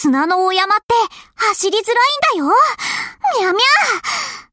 砂の大山って走りづらいんだよ。